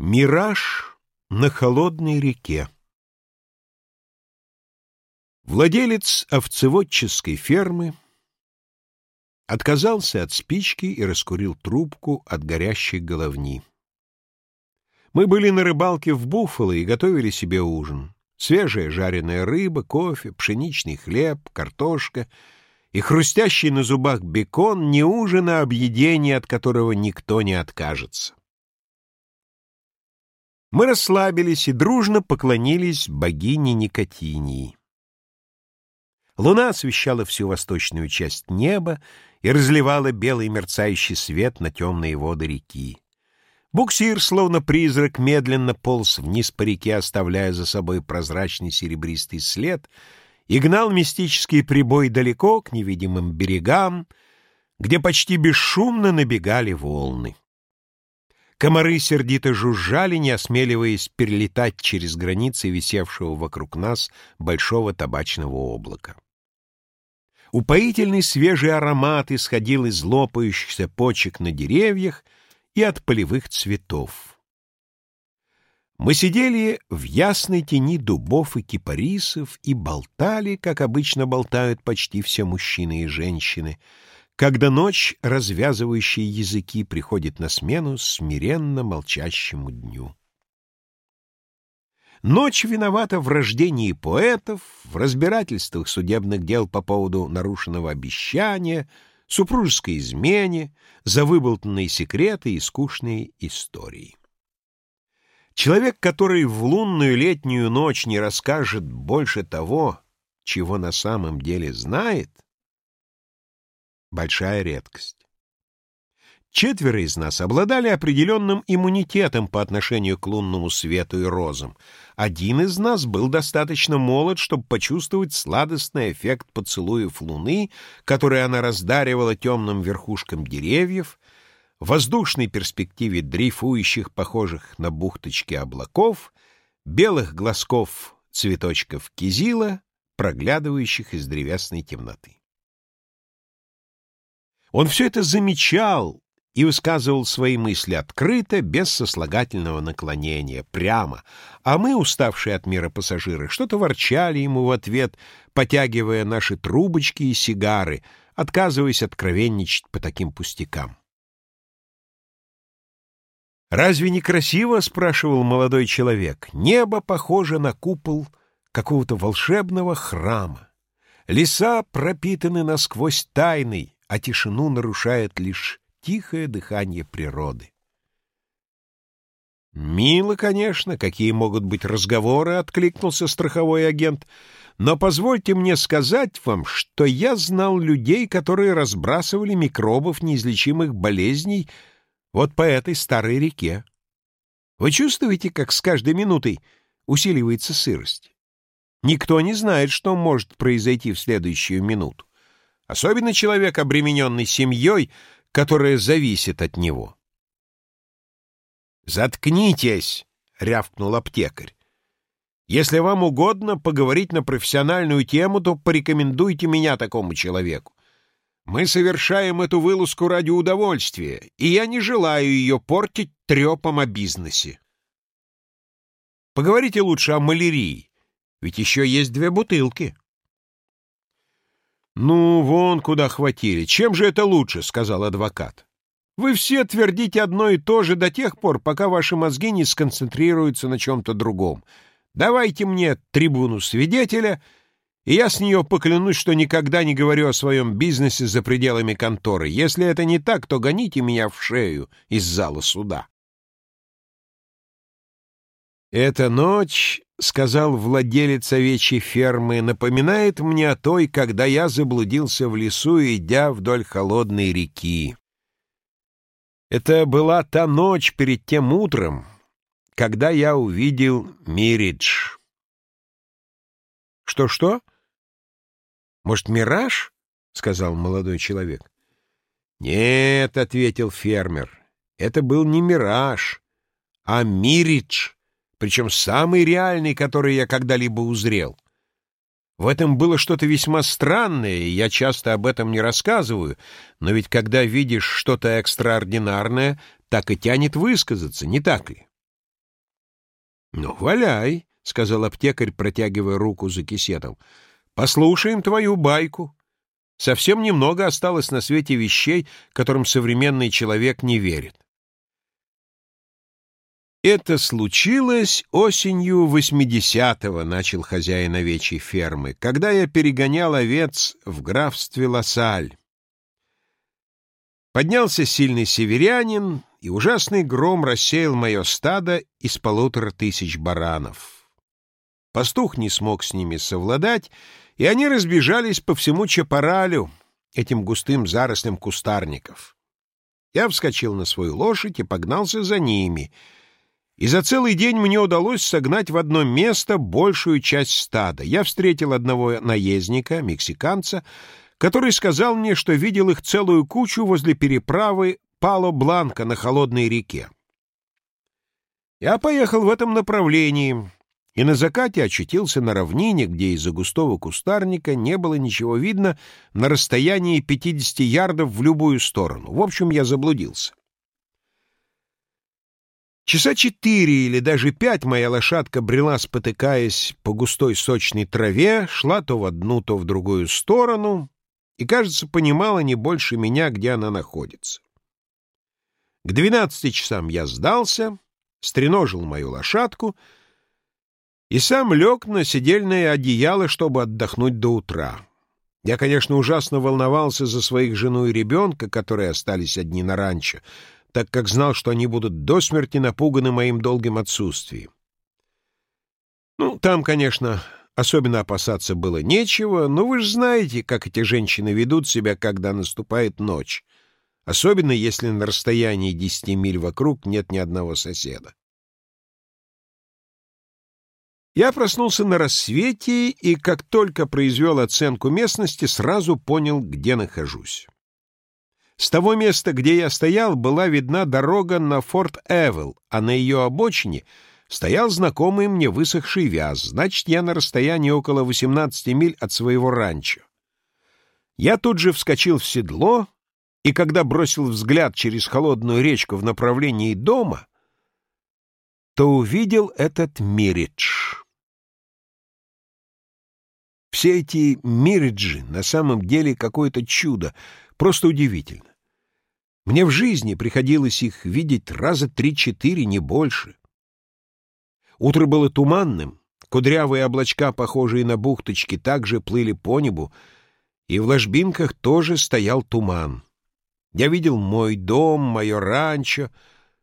Мираж на холодной реке Владелец овцеводческой фермы отказался от спички и раскурил трубку от горящей головни. Мы были на рыбалке в Буффало и готовили себе ужин. Свежая жареная рыба, кофе, пшеничный хлеб, картошка и хрустящий на зубах бекон — не ужин, а объедение, от которого никто не откажется. Мы расслабились и дружно поклонились богине Никотинии. Луна освещала всю восточную часть неба и разливала белый мерцающий свет на темные воды реки. Буксир, словно призрак, медленно полз вниз по реке, оставляя за собой прозрачный серебристый след, и гнал мистический прибой далеко к невидимым берегам, где почти бесшумно набегали волны. Комары сердито жужжали, не осмеливаясь перелетать через границы висевшего вокруг нас большого табачного облака. Упоительный свежий аромат исходил из лопающихся почек на деревьях и от полевых цветов. Мы сидели в ясной тени дубов и кипарисов и болтали, как обычно болтают почти все мужчины и женщины — когда ночь, развязывающая языки, приходит на смену смиренно молчащему дню. Ночь виновата в рождении поэтов, в разбирательствах судебных дел по поводу нарушенного обещания, супружеской измене, за выболтанные секреты и скучные истории. Человек, который в лунную летнюю ночь не расскажет больше того, чего на самом деле знает — большая редкость. Четверо из нас обладали определенным иммунитетом по отношению к лунному свету и розам. Один из нас был достаточно молод, чтобы почувствовать сладостный эффект поцелуев луны, который она раздаривала темным верхушкам деревьев, воздушной перспективе дрейфующих, похожих на бухточки облаков, белых глазков цветочков кизила, проглядывающих из древесной темноты. Он все это замечал и высказывал свои мысли открыто, без сослагательного наклонения, прямо, а мы, уставшие от мира пассажиры, что-то ворчали ему в ответ, потягивая наши трубочки и сигары, отказываясь откровенничать по таким пустякам. «Разве не красиво?» — спрашивал молодой человек. «Небо похоже на купол какого-то волшебного храма. Леса пропитаны насквозь тайной, а тишину нарушает лишь тихое дыхание природы. «Мило, конечно, какие могут быть разговоры», — откликнулся страховой агент, «но позвольте мне сказать вам, что я знал людей, которые разбрасывали микробов неизлечимых болезней вот по этой старой реке. Вы чувствуете, как с каждой минутой усиливается сырость? Никто не знает, что может произойти в следующую минуту. Особенно человек, обремененный семьей, которая зависит от него. «Заткнитесь!» — рявкнул аптекарь. «Если вам угодно поговорить на профессиональную тему, то порекомендуйте меня такому человеку. Мы совершаем эту вылазку ради удовольствия, и я не желаю ее портить трепом о бизнесе. Поговорите лучше о малярии, ведь еще есть две бутылки». «Ну, вон куда хватили. Чем же это лучше?» — сказал адвокат. «Вы все твердите одно и то же до тех пор, пока ваши мозги не сконцентрируются на чем-то другом. Давайте мне трибуну свидетеля, и я с нее поклянусь, что никогда не говорю о своем бизнесе за пределами конторы. Если это не так, то гоните меня в шею из зала суда». Эта ночь — сказал владелец овечьей фермы, — напоминает мне о той, когда я заблудился в лесу, идя вдоль холодной реки. Это была та ночь перед тем утром, когда я увидел Миридж. «Что-что? Может, мираж?» — сказал молодой человек. «Нет», — ответил фермер, — «это был не мираж, а Миридж» причем самый реальный, который я когда-либо узрел. В этом было что-то весьма странное, и я часто об этом не рассказываю, но ведь когда видишь что-то экстраординарное, так и тянет высказаться, не так ли? — Ну, валяй, — сказал аптекарь, протягивая руку за кисетом. — Послушаем твою байку. Совсем немного осталось на свете вещей, которым современный человек не верит. Это случилось осенью восьмидесятого, начал хозяин овечьей фермы, когда я перегонял овец в графстве Лассаль. Поднялся сильный северянин, и ужасный гром рассеял мое стадо из полутора тысяч баранов. Пастух не смог с ними совладать, и они разбежались по всему Чапаралю, этим густым зарослям кустарников. Я вскочил на свою лошадь и погнался за ними, и за целый день мне удалось согнать в одно место большую часть стада. Я встретил одного наездника, мексиканца, который сказал мне, что видел их целую кучу возле переправы Пало-Бланко на холодной реке. Я поехал в этом направлении и на закате очутился на равнине, где из-за густого кустарника не было ничего видно на расстоянии 50 ярдов в любую сторону. В общем, я заблудился. Часа четыре или даже пять моя лошадка брела, спотыкаясь по густой сочной траве, шла то в одну, то в другую сторону, и, кажется, понимала не больше меня, где она находится. К двенадцати часам я сдался, стреножил мою лошадку и сам лег на сидельное одеяло, чтобы отдохнуть до утра. Я, конечно, ужасно волновался за своих жену и ребенка, которые остались одни на ранчо, так как знал, что они будут до смерти напуганы моим долгим отсутствием. Ну, там, конечно, особенно опасаться было нечего, но вы же знаете, как эти женщины ведут себя, когда наступает ночь особенно если на расстоянии десяти миль вокруг нет ни одного соседа. Я проснулся на рассвете и, как только произвел оценку местности, сразу понял, где нахожусь. С того места, где я стоял, была видна дорога на Форт Эвел, а на ее обочине стоял знакомый мне высохший вяз, значит, я на расстоянии около 18 миль от своего ранчо. Я тут же вскочил в седло и когда бросил взгляд через холодную речку в направлении дома, то увидел этот Миридж. Все эти Мириджи на самом деле какое-то чудо, просто удивительно. Мне в жизни приходилось их видеть раза три-четыре, не больше. Утро было туманным, кудрявые облачка, похожие на бухточки, также плыли по небу, и в ложбинках тоже стоял туман. Я видел мой дом, мое ранчо,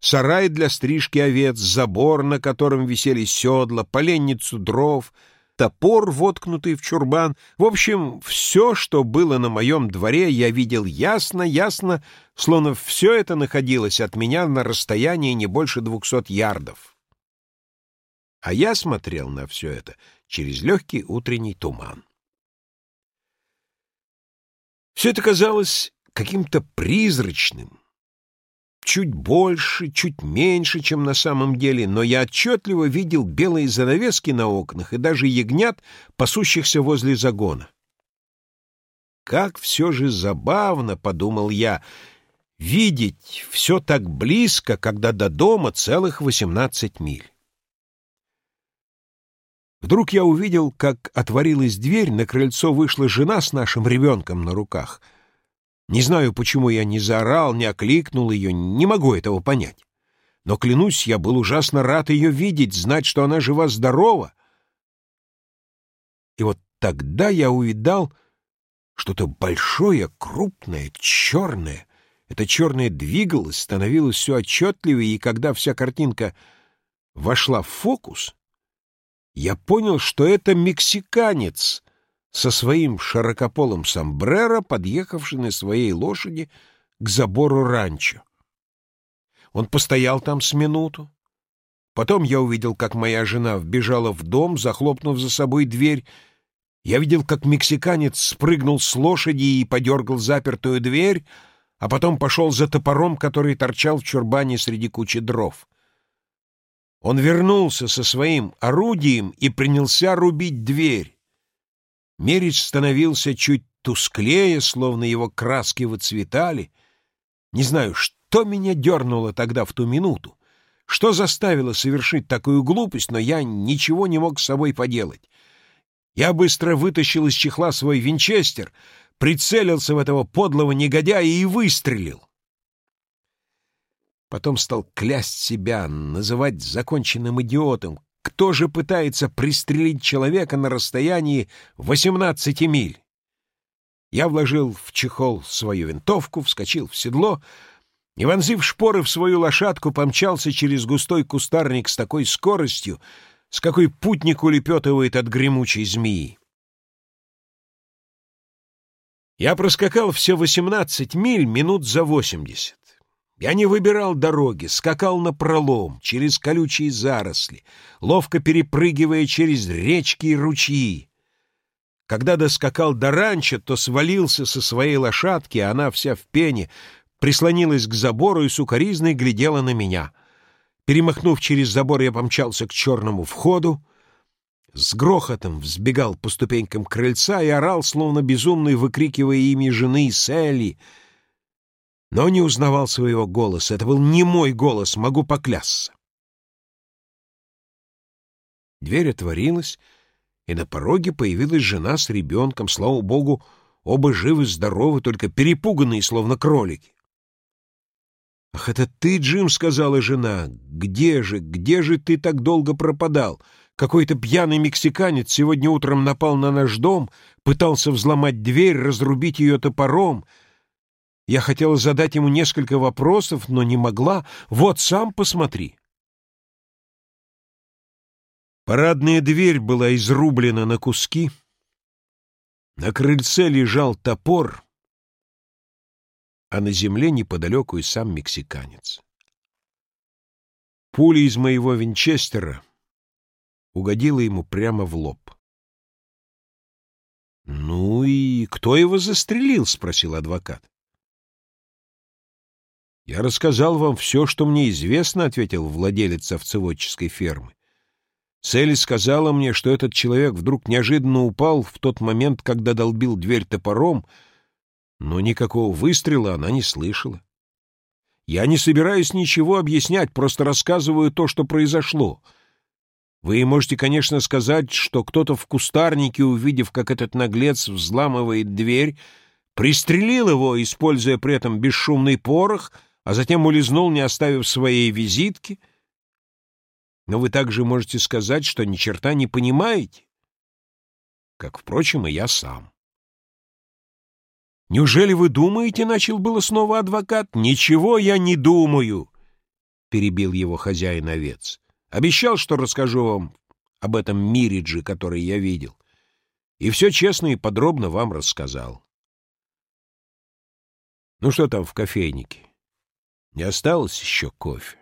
сарай для стрижки овец, забор, на котором висели седла, поленницу дров, топор, воткнутый в чурбан. В общем, все, что было на моем дворе, я видел ясно-ясно, словно все это находилось от меня на расстоянии не больше двухсот ярдов. А я смотрел на все это через легкий утренний туман. Все это казалось каким-то призрачным. Чуть больше, чуть меньше, чем на самом деле, но я отчетливо видел белые занавески на окнах и даже ягнят, пасущихся возле загона. Как все же забавно, — подумал я, — видеть все так близко, когда до дома целых восемнадцать миль. Вдруг я увидел, как отворилась дверь, на крыльцо вышла жена с нашим ребенком на руках — не знаю, почему я не заорал, не окликнул ее, не могу этого понять. Но, клянусь, я был ужасно рад ее видеть, знать, что она жива-здорова. И вот тогда я увидал что-то большое, крупное, черное. Это черное двигалось, становилось все отчетливее, и когда вся картинка вошла в фокус, я понял, что это мексиканец — со своим широкополым сомбреро, подъехавший на своей лошади к забору ранчо. Он постоял там с минуту. Потом я увидел, как моя жена вбежала в дом, захлопнув за собой дверь. Я видел, как мексиканец спрыгнул с лошади и подергал запертую дверь, а потом пошел за топором, который торчал в чурбане среди кучи дров. Он вернулся со своим орудием и принялся рубить дверь. Мерич становился чуть тусклее, словно его краски выцветали. Не знаю, что меня дернуло тогда в ту минуту. Что заставило совершить такую глупость, но я ничего не мог с собой поделать. Я быстро вытащил из чехла свой винчестер, прицелился в этого подлого негодяя и выстрелил. Потом стал клясть себя, называть законченным идиотом. Кто же пытается пристрелить человека на расстоянии 18 миль? Я вложил в чехол свою винтовку, вскочил в седло и, вонзив шпоры в свою лошадку, помчался через густой кустарник с такой скоростью, с какой путник улепетывает от гремучей змеи. Я проскакал все восемнадцать миль минут за восемьдесят. Я не выбирал дороги, скакал на пролом, через колючие заросли, ловко перепрыгивая через речки и ручьи. Когда доскакал до ранчо, то свалился со своей лошадки, а она вся в пене, прислонилась к забору и сукоризной глядела на меня. Перемахнув через забор, я помчался к черному входу, с грохотом взбегал по ступенькам крыльца и орал, словно безумный, выкрикивая имя жены Селли, но не узнавал своего голоса. Это был не мой голос, могу поклясться. Дверь отворилась, и на пороге появилась жена с ребенком. Слава богу, оба живы-здоровы, только перепуганные, словно кролики. «Ах, это ты, Джим!» — сказала жена. «Где же, где же ты так долго пропадал? Какой-то пьяный мексиканец сегодня утром напал на наш дом, пытался взломать дверь, разрубить ее топором. Я хотела задать ему несколько вопросов, но не могла. Вот сам посмотри». Парадная дверь была изрублена на куски. На крыльце лежал топор, а на земле неподалеку и сам мексиканец. Пуля из моего винчестера угодила ему прямо в лоб. «Ну и кто его застрелил?» — спросил адвокат. «Я рассказал вам все, что мне известно», — ответил владелец овцеводческой фермы. Селли сказала мне, что этот человек вдруг неожиданно упал в тот момент, когда долбил дверь топором, но никакого выстрела она не слышала. Я не собираюсь ничего объяснять, просто рассказываю то, что произошло. Вы можете, конечно, сказать, что кто-то в кустарнике, увидев, как этот наглец взламывает дверь, пристрелил его, используя при этом бесшумный порох, а затем улизнул, не оставив своей визитки — но вы также можете сказать, что ни черта не понимаете, как, впрочем, и я сам. «Неужели вы думаете, — начал было снова адвокат, — ничего я не думаю, — перебил его хозяин-овец. Обещал, что расскажу вам об этом Миридже, который я видел, и все честно и подробно вам рассказал. Ну что там в кофейнике? Не осталось еще кофе?